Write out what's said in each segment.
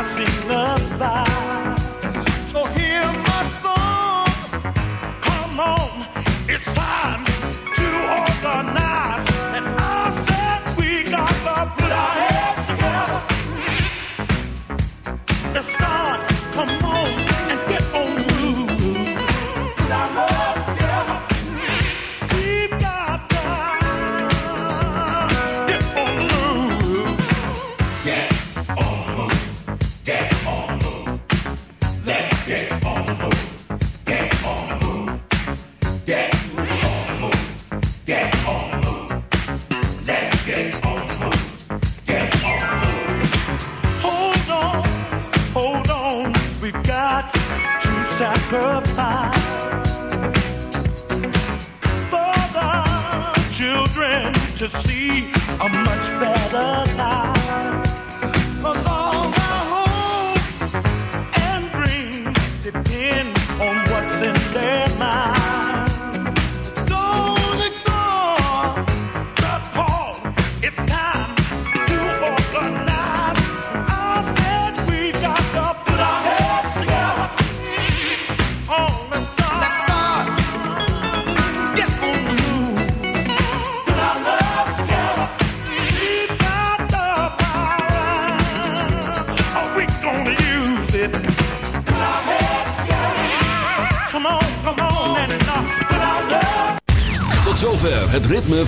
assim nas tardes.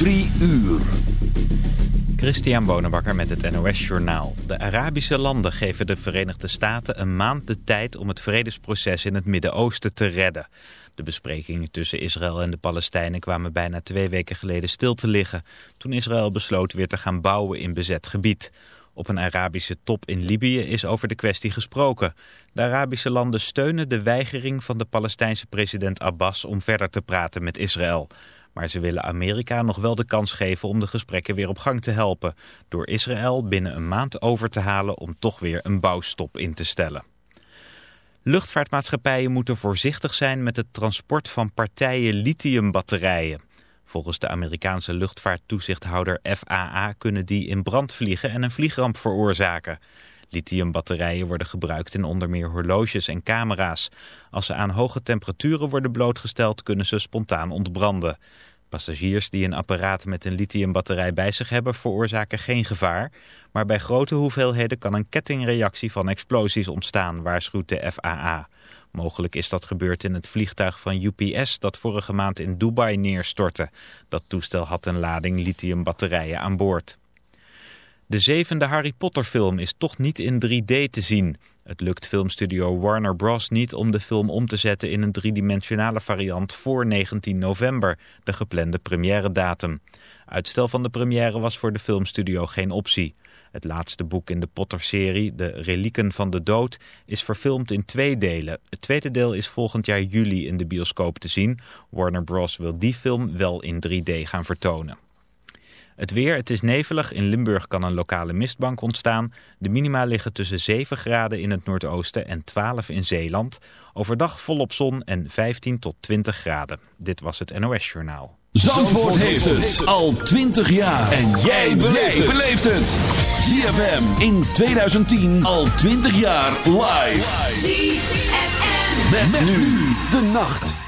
3 uur. Christian Bonenbakker met het NOS Journaal. De Arabische landen geven de Verenigde Staten een maand de tijd om het vredesproces in het Midden-Oosten te redden. De besprekingen tussen Israël en de Palestijnen kwamen bijna twee weken geleden stil te liggen, toen Israël besloot weer te gaan bouwen in bezet gebied. Op een Arabische top in Libië is over de kwestie gesproken. De Arabische landen steunen de weigering van de Palestijnse president Abbas om verder te praten met Israël. Maar ze willen Amerika nog wel de kans geven om de gesprekken weer op gang te helpen. Door Israël binnen een maand over te halen om toch weer een bouwstop in te stellen. Luchtvaartmaatschappijen moeten voorzichtig zijn met het transport van partijen lithiumbatterijen. Volgens de Amerikaanse luchtvaarttoezichthouder FAA kunnen die in brand vliegen en een vliegramp veroorzaken. Lithiumbatterijen worden gebruikt in onder meer horloges en camera's. Als ze aan hoge temperaturen worden blootgesteld kunnen ze spontaan ontbranden. Passagiers die een apparaat met een lithiumbatterij bij zich hebben veroorzaken geen gevaar. Maar bij grote hoeveelheden kan een kettingreactie van explosies ontstaan, waarschuwt de FAA. Mogelijk is dat gebeurd in het vliegtuig van UPS dat vorige maand in Dubai neerstortte. Dat toestel had een lading lithiumbatterijen aan boord. De zevende Harry Potter film is toch niet in 3D te zien. Het lukt filmstudio Warner Bros. niet om de film om te zetten in een driedimensionale variant voor 19 november, de geplande première datum. Uitstel van de première was voor de filmstudio geen optie. Het laatste boek in de Potter-serie, De Relieken van de Dood, is verfilmd in twee delen. Het tweede deel is volgend jaar juli in de bioscoop te zien. Warner Bros. wil die film wel in 3D gaan vertonen. Het weer, het is nevelig. In Limburg kan een lokale mistbank ontstaan. De minima liggen tussen 7 graden in het noordoosten en 12 in Zeeland. Overdag volop zon en 15 tot 20 graden. Dit was het NOS Journaal. Zandvoort, heeft het al 20 jaar. En jij beleeft het. ZFM in 2010 al 20 jaar live. ZFM. Met, nu de nacht.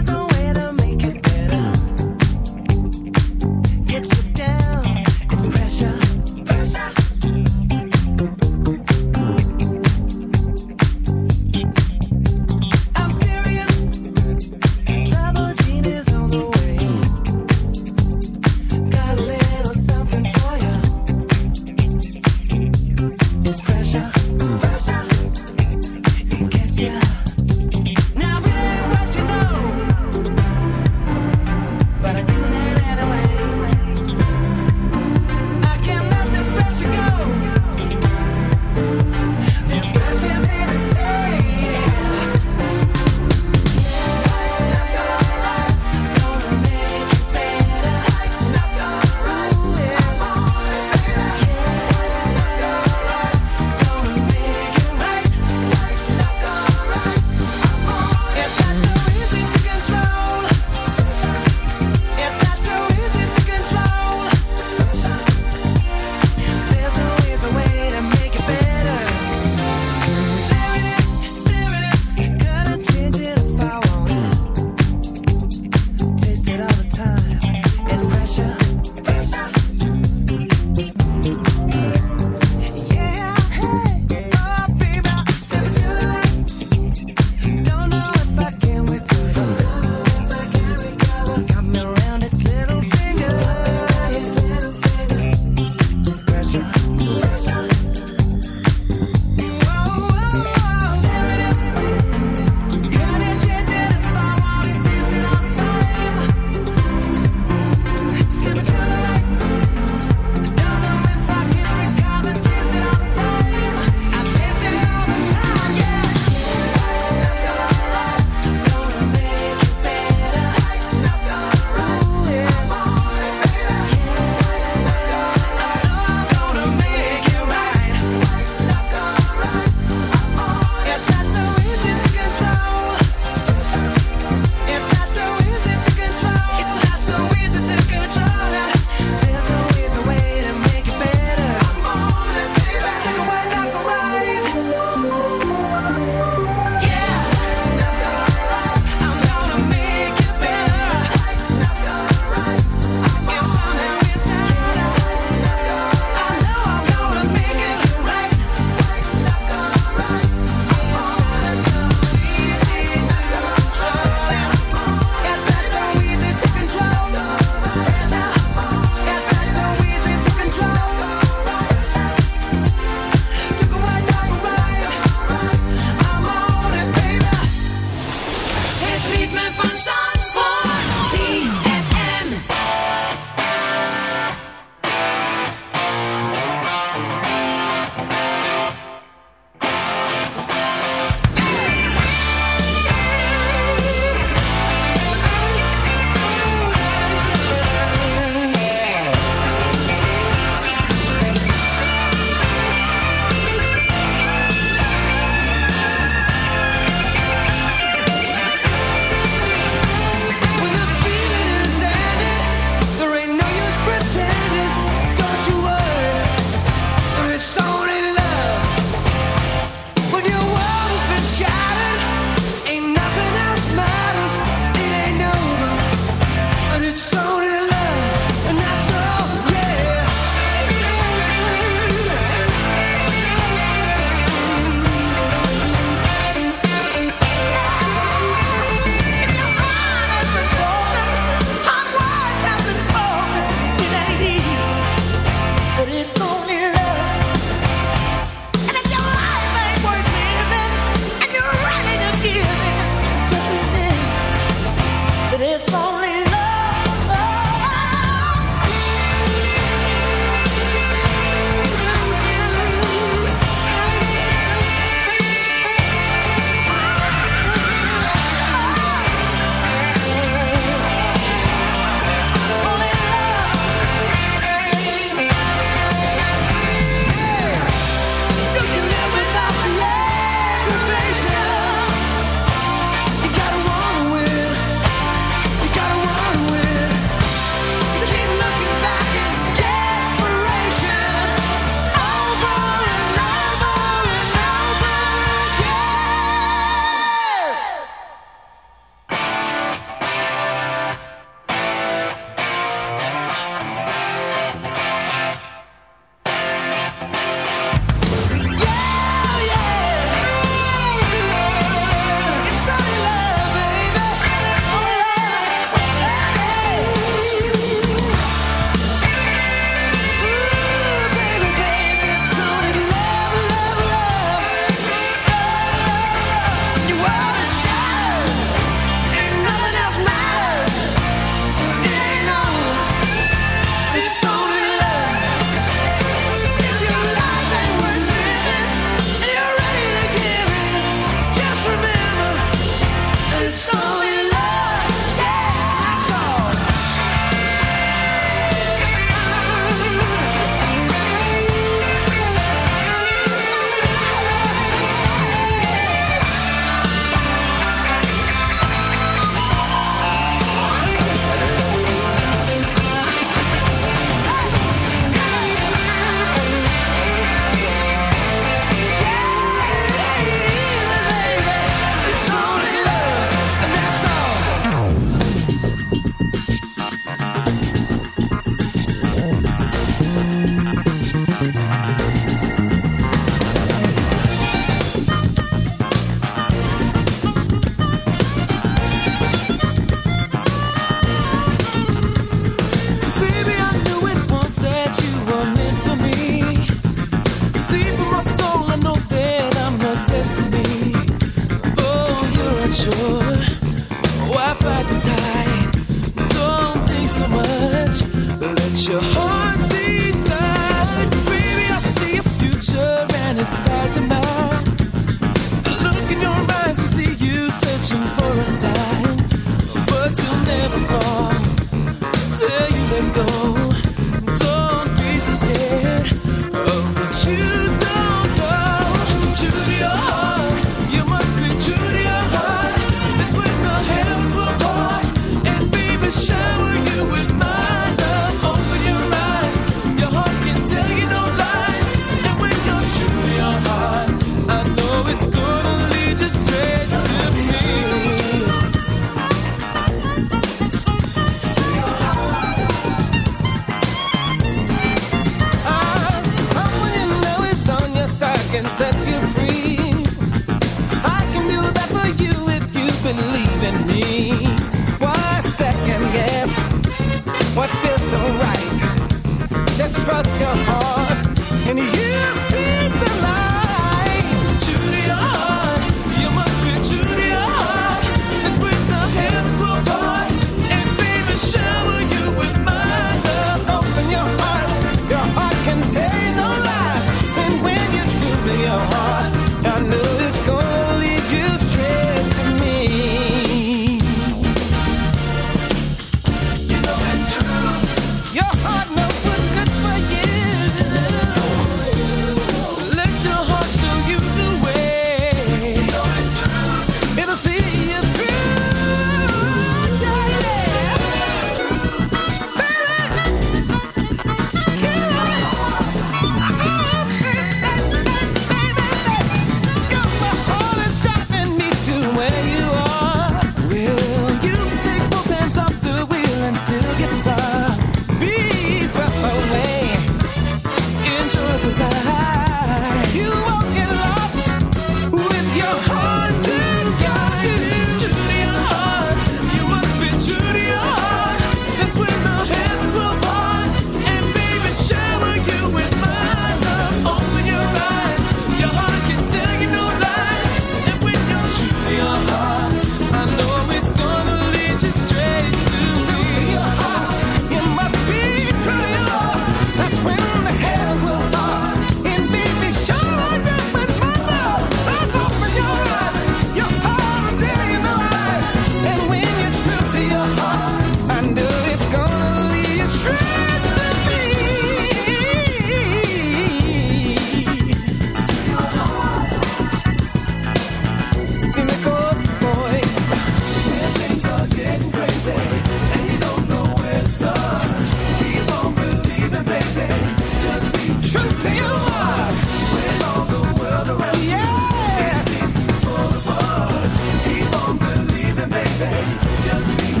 Just be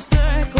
circle.